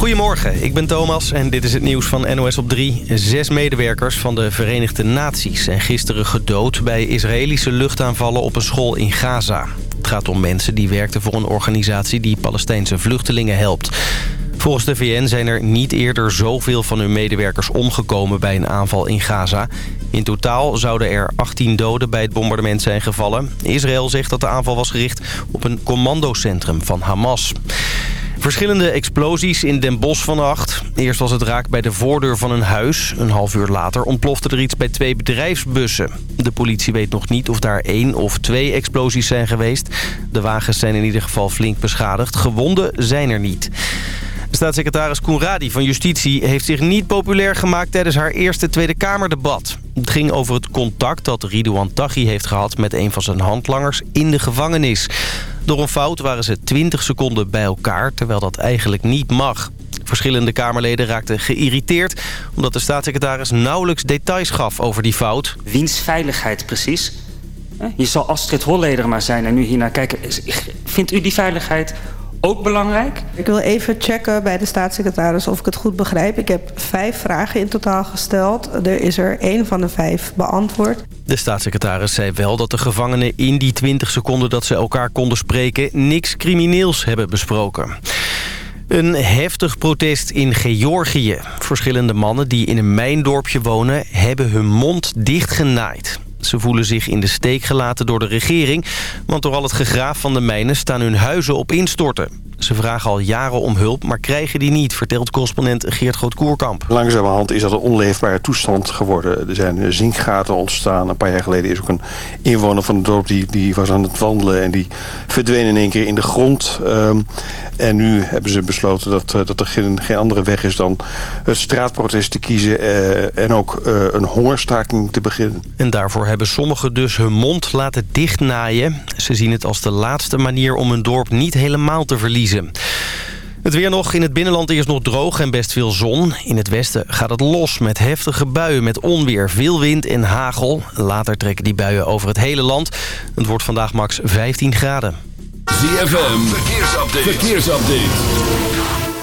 Goedemorgen, ik ben Thomas en dit is het nieuws van NOS op 3. Zes medewerkers van de Verenigde Naties zijn gisteren gedood... bij Israëlische luchtaanvallen op een school in Gaza. Het gaat om mensen die werkten voor een organisatie die Palestijnse vluchtelingen helpt. Volgens de VN zijn er niet eerder zoveel van hun medewerkers omgekomen bij een aanval in Gaza. In totaal zouden er 18 doden bij het bombardement zijn gevallen. Israël zegt dat de aanval was gericht op een commandocentrum van Hamas. Verschillende explosies in Den Bosch vannacht. Eerst was het raak bij de voordeur van een huis. Een half uur later ontplofte er iets bij twee bedrijfsbussen. De politie weet nog niet of daar één of twee explosies zijn geweest. De wagens zijn in ieder geval flink beschadigd. Gewonden zijn er niet. Staatssecretaris Koenradi van Justitie heeft zich niet populair gemaakt tijdens haar eerste Tweede Kamerdebat. Het ging over het contact dat Ridouan Taghi heeft gehad met een van zijn handlangers in de gevangenis. Door een fout waren ze 20 seconden bij elkaar, terwijl dat eigenlijk niet mag. Verschillende Kamerleden raakten geïrriteerd... omdat de staatssecretaris nauwelijks details gaf over die fout. Wiens veiligheid precies? Je zal Astrid Holleder maar zijn en nu hiernaar kijken. Vindt u die veiligheid ook belangrijk? Ik wil even checken bij de staatssecretaris of ik het goed begrijp. Ik heb vijf vragen in totaal gesteld. Er is er één van de vijf beantwoord. De staatssecretaris zei wel dat de gevangenen in die 20 seconden dat ze elkaar konden spreken... niks crimineels hebben besproken. Een heftig protest in Georgië. Verschillende mannen die in een mijndorpje wonen hebben hun mond dichtgenaaid. Ze voelen zich in de steek gelaten door de regering... want door al het gegraaf van de mijnen staan hun huizen op instorten. Ze vragen al jaren om hulp, maar krijgen die niet, vertelt correspondent Geert Groot-Koerkamp. Langzamerhand is dat een onleefbare toestand geworden. Er zijn zinkgaten ontstaan. Een paar jaar geleden is ook een inwoner van het dorp die, die was aan het wandelen... en die verdween in één keer in de grond. Um, en nu hebben ze besloten dat, uh, dat er geen, geen andere weg is dan het straatprotest te kiezen... Uh, en ook uh, een hongerstaking te beginnen. En daarvoor hebben sommigen dus hun mond laten dichtnaaien. Ze zien het als de laatste manier om hun dorp niet helemaal te verliezen. Het weer nog. In het binnenland is nog droog en best veel zon. In het westen gaat het los met heftige buien met onweer, veel wind en hagel. Later trekken die buien over het hele land. Het wordt vandaag max 15 graden. ZFM, verkeersupdate. verkeersupdate.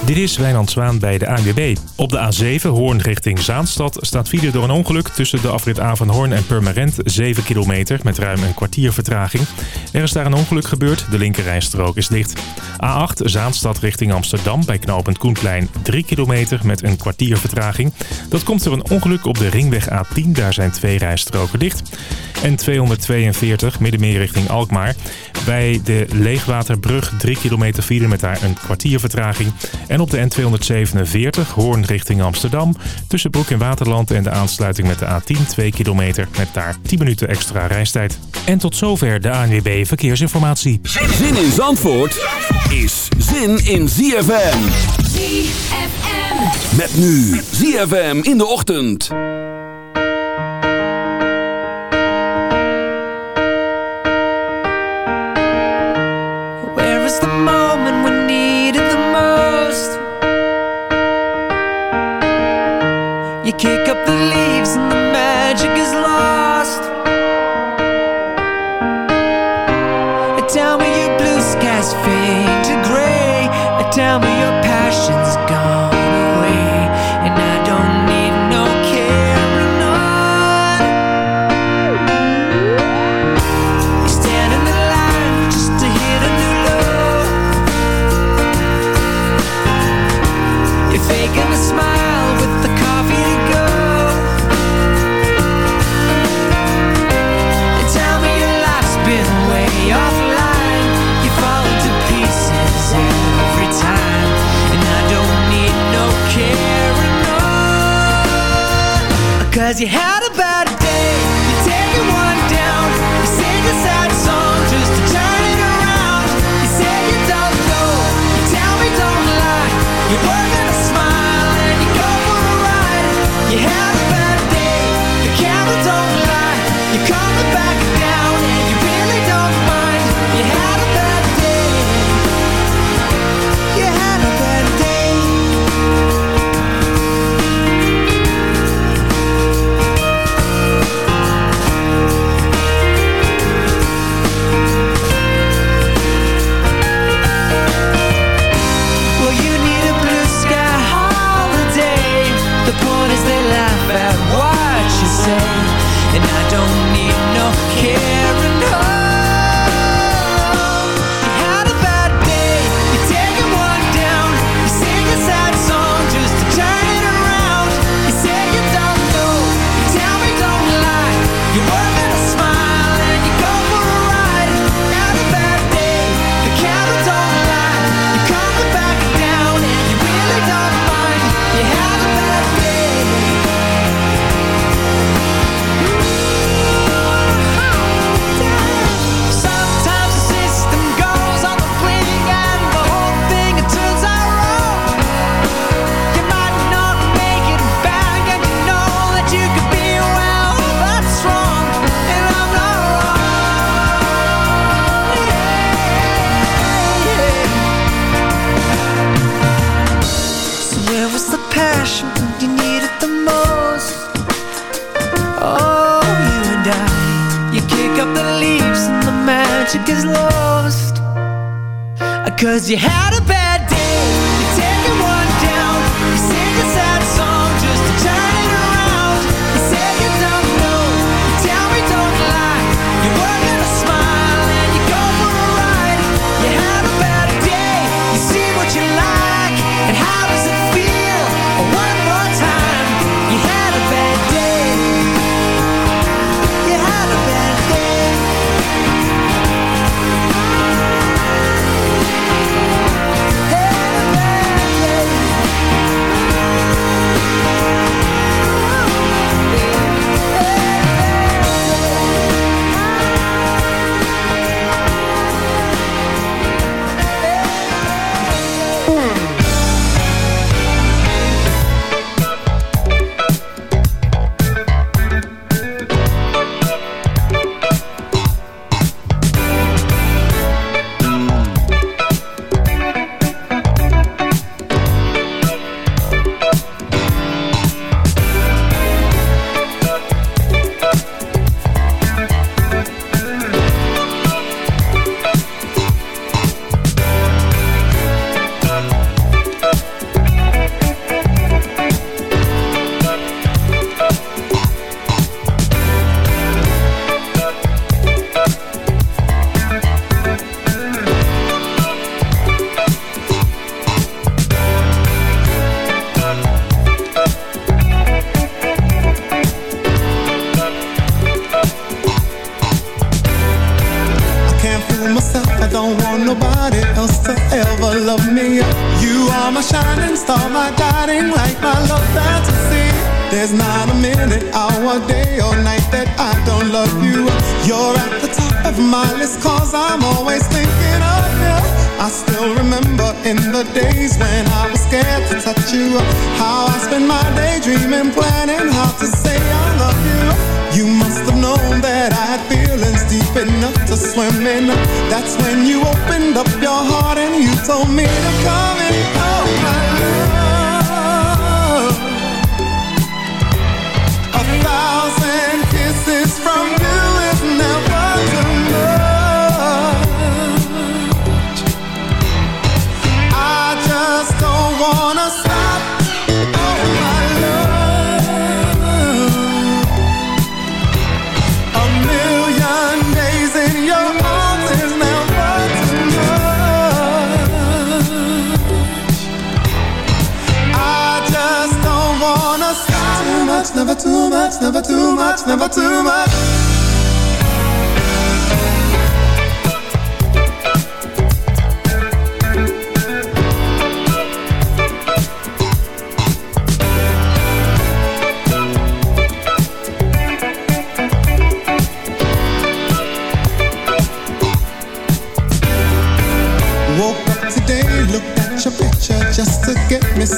Dit is Wijnand Zwaan bij de ANWB. Op de A7 Hoorn richting Zaanstad staat file door een ongeluk... tussen de afrit A van Hoorn en Purmerend 7 kilometer... met ruim een kwartier vertraging. Er is daar een ongeluk gebeurd, de linkerrijstrook is dicht. A8 Zaanstad richting Amsterdam bij knooppunt Koenplein 3 kilometer met een kwartier vertraging. Dat komt door een ongeluk op de ringweg A10, daar zijn twee rijstroken dicht. En 242 middenmeer richting Alkmaar. Bij de Leegwaterbrug 3 kilometer file met daar een kwartier vertraging... op de N247 Hoorn richting Amsterdam. Tussen Broek in Waterland en de aansluiting met de A10 2 kilometer met daar 10 minuten extra reistijd. En tot zover de ANWB Verkeersinformatie. Zin in Zandvoort is zin in ZFM. ZFM. Met nu ZFM in de ochtend. Tell me your blue skies fade to gray. Tell me your passion's gone you had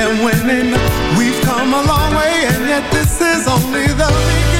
and women. We've come a long way, and yet this is only the beginning.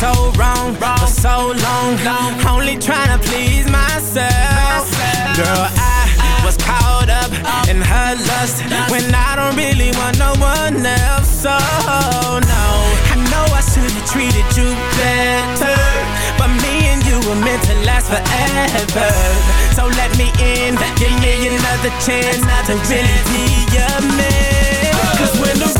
so wrong wrong. for so long, only trying to please myself. Girl, I was caught up in her lust when I don't really want no one else. So no, I know I should have treated you better, but me and you were meant to last forever. So let me in, give me another chance to really be your man. Cause when the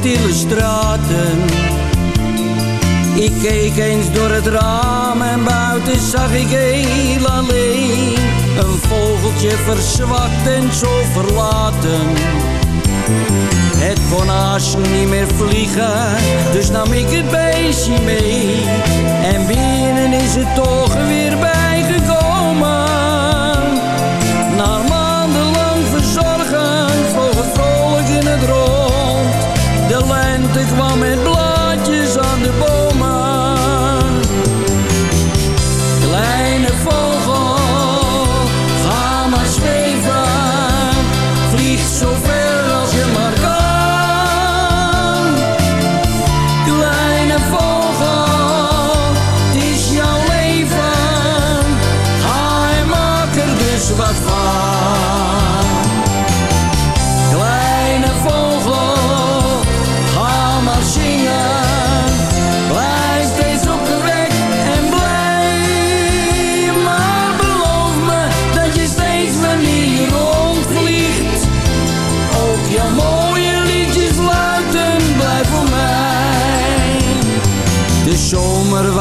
stille straten. Ik keek eens door het raam en buiten zag ik heel alleen. Een vogeltje verzwakt en zo verlaten. Het kon niet meer vliegen, dus nam ik het beestje mee. En binnen is het toch weer bijgekomen. Na maandenlang verzorgen voor het vrolijk in het rood. want ik kwam met blaadjes aan de boom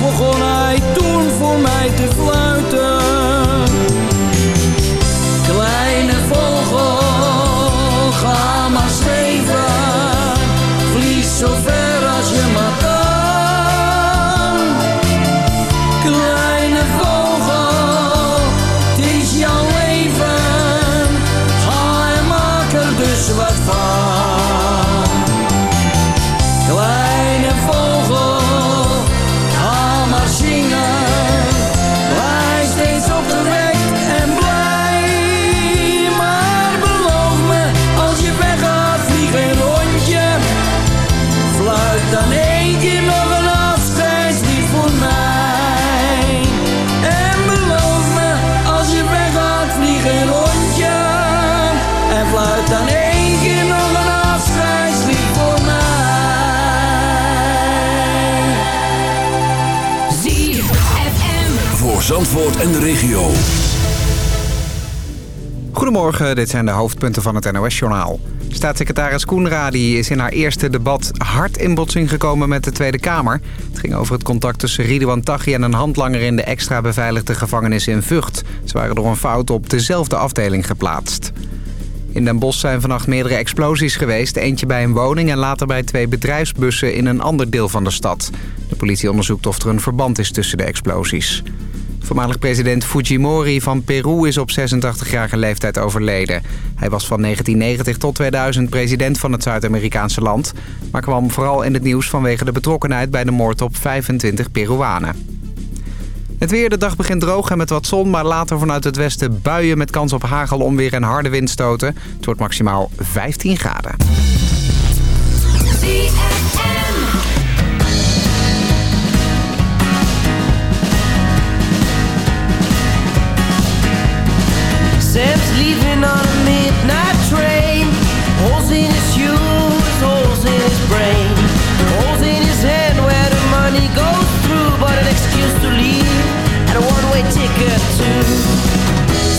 begon hij toen voor mij te fluiten. En de regio. Goedemorgen, dit zijn de hoofdpunten van het NOS-journaal. Staatssecretaris Koenradi is in haar eerste debat hard in botsing gekomen met de Tweede Kamer. Het ging over het contact tussen Ridouan Taghi en een handlanger in de extra beveiligde gevangenis in Vught. Ze waren door een fout op dezelfde afdeling geplaatst. In Den Bosch zijn vannacht meerdere explosies geweest. Eentje bij een woning en later bij twee bedrijfsbussen in een ander deel van de stad. De politie onderzoekt of er een verband is tussen de explosies. Voormalig president Fujimori van Peru is op 86-jarige leeftijd overleden. Hij was van 1990 tot 2000 president van het Zuid-Amerikaanse land... maar kwam vooral in het nieuws vanwege de betrokkenheid bij de moord op 25 Peruanen. Het weer, de dag begint droog en met wat zon, maar later vanuit het westen buien met kans op hagel, onweer en harde windstoten. Het wordt maximaal 15 graden. Leaving on a midnight train. Holes in his shoes, holes in his brain. Holes in his head where the money goes through. But an excuse to leave and a one-way ticket.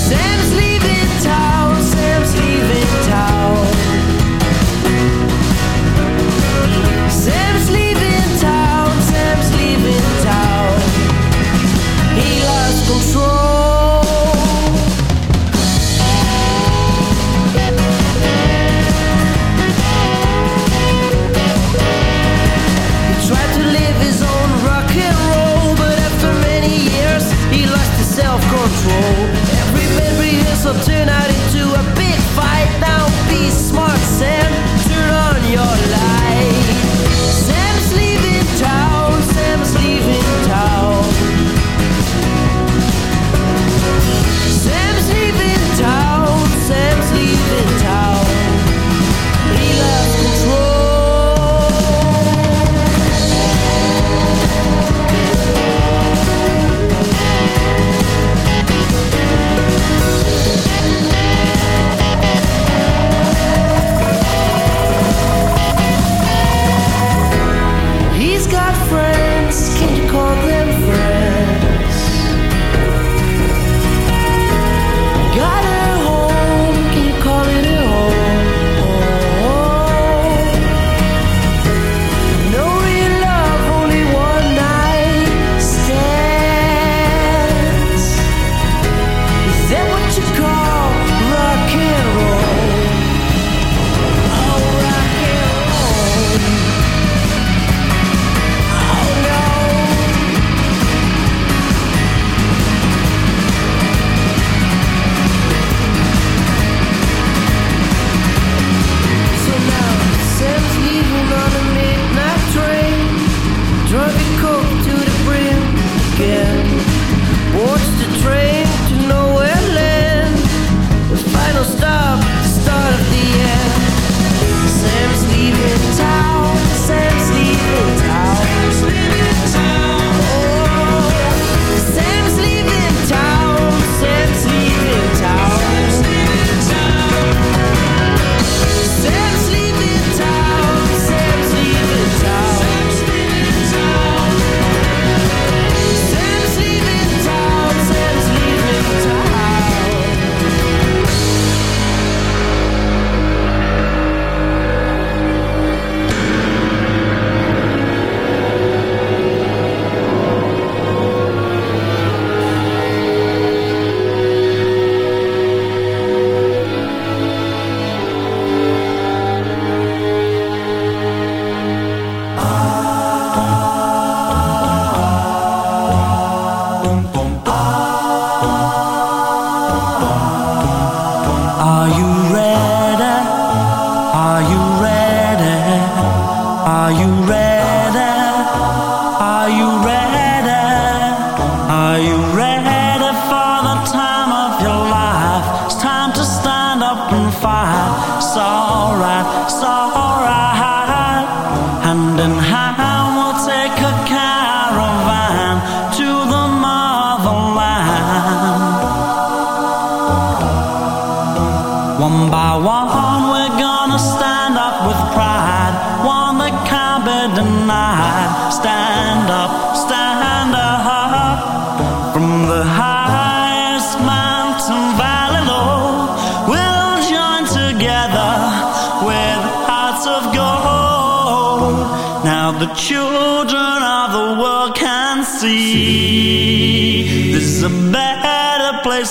Sam's leaving town, bad rehearsal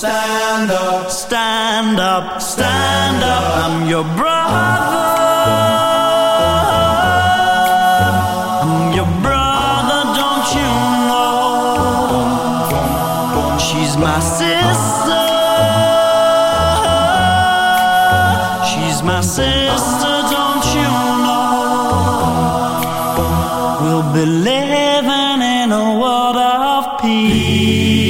Stand up, stand up, stand up. I'm your brother. I'm your brother, don't you know? She's my sister. She's my sister, don't you know? We'll be living in a world of peace.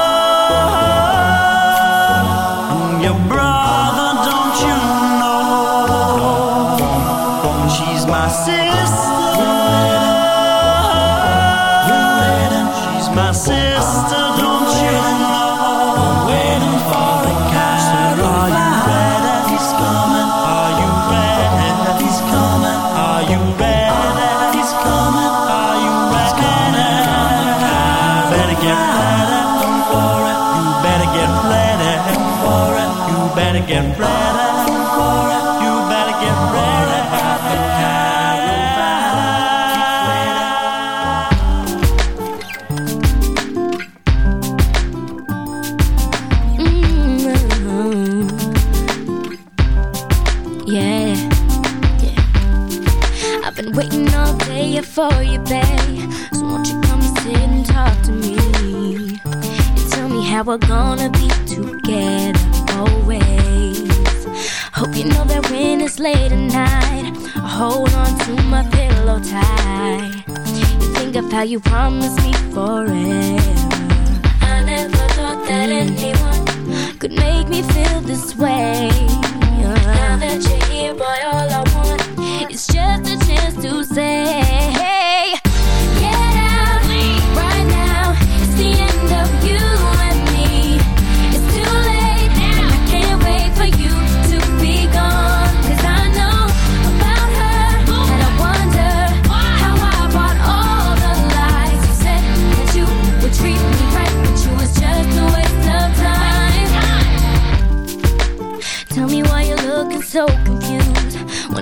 How we're gonna be together always. Hope you know that when it's late at night, I hold on to my pillow tight. You think of how you promised me forever. I never thought that anyone could make me feel this way. Now that you're here, boy, all I want is just a chance to say, Get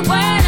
anywhere.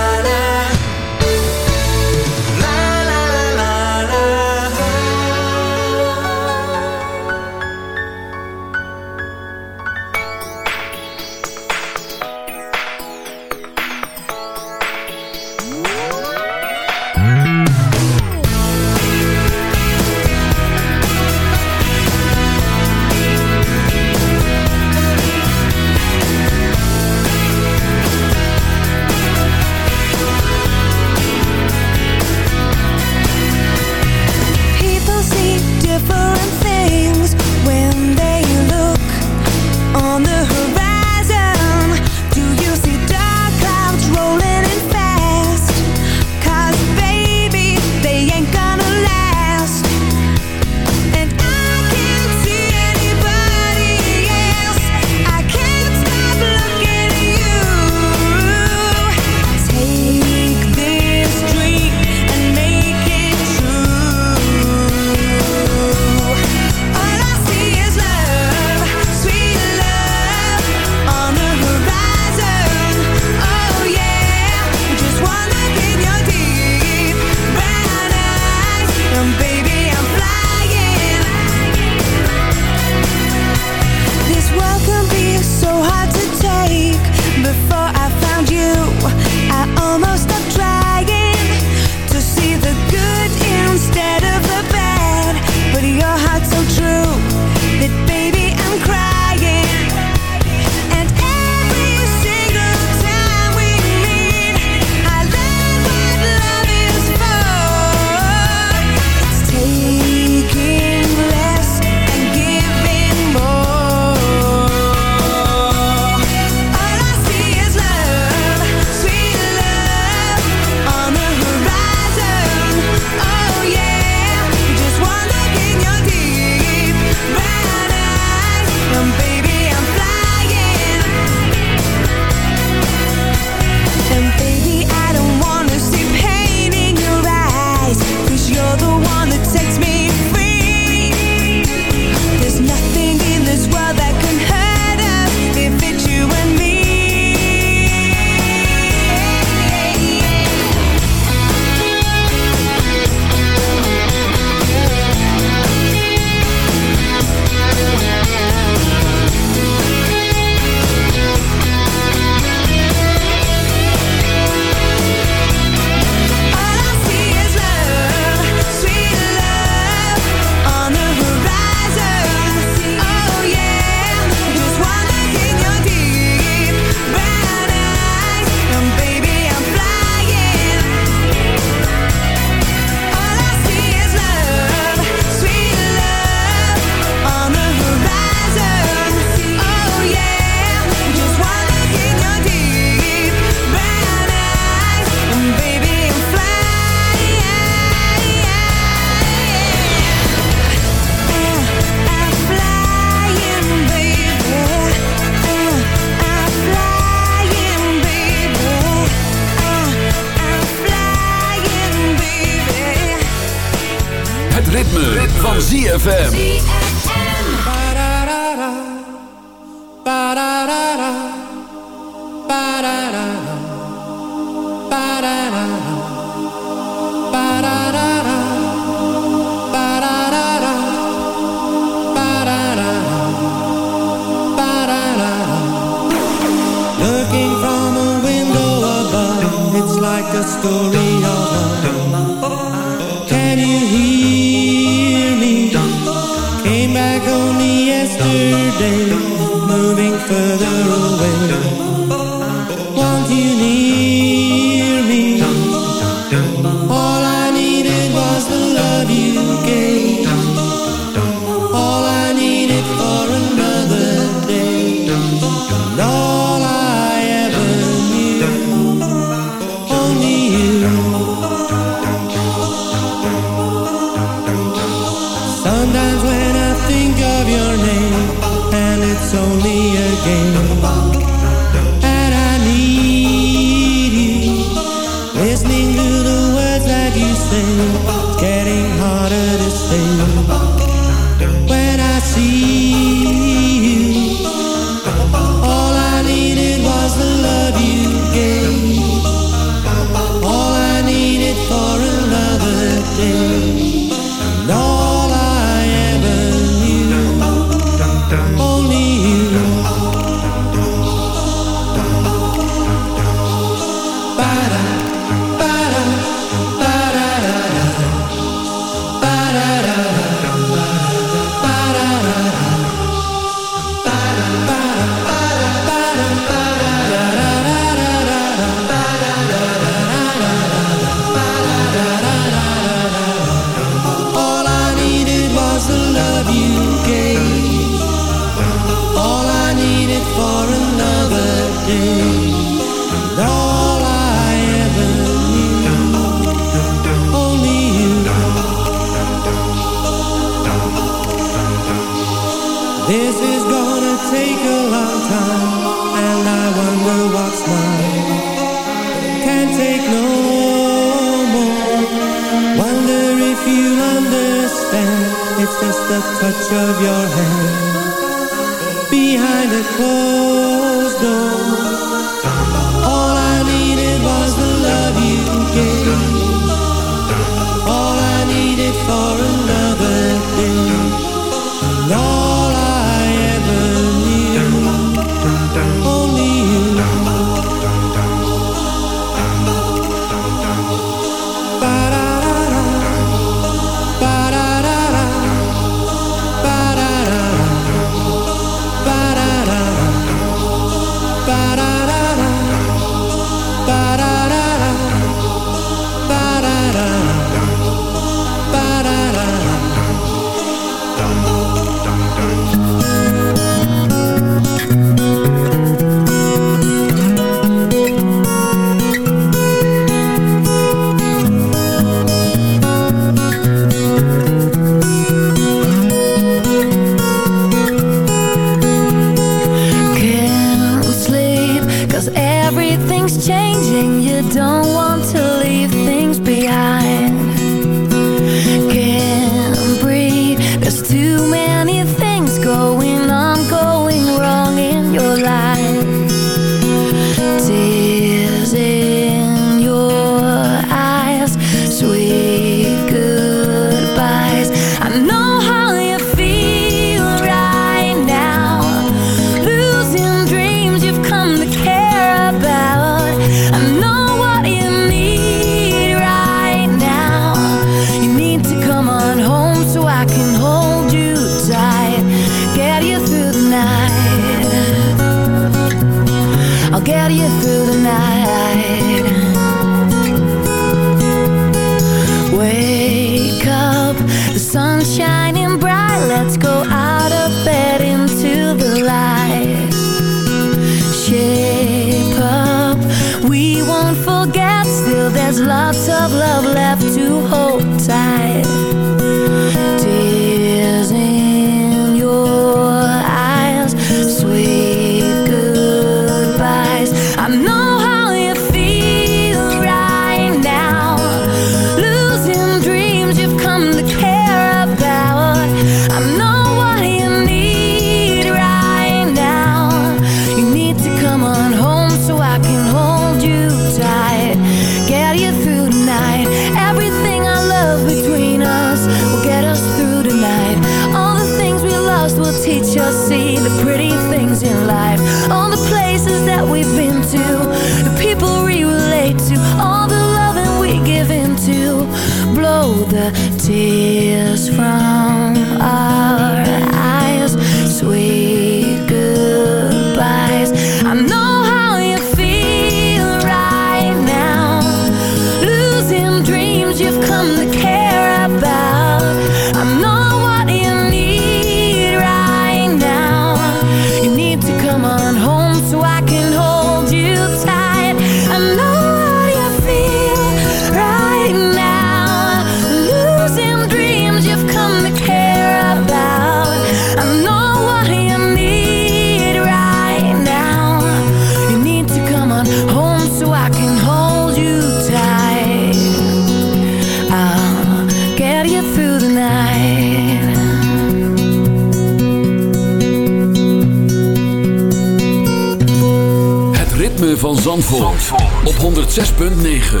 op 106.9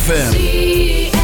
FM.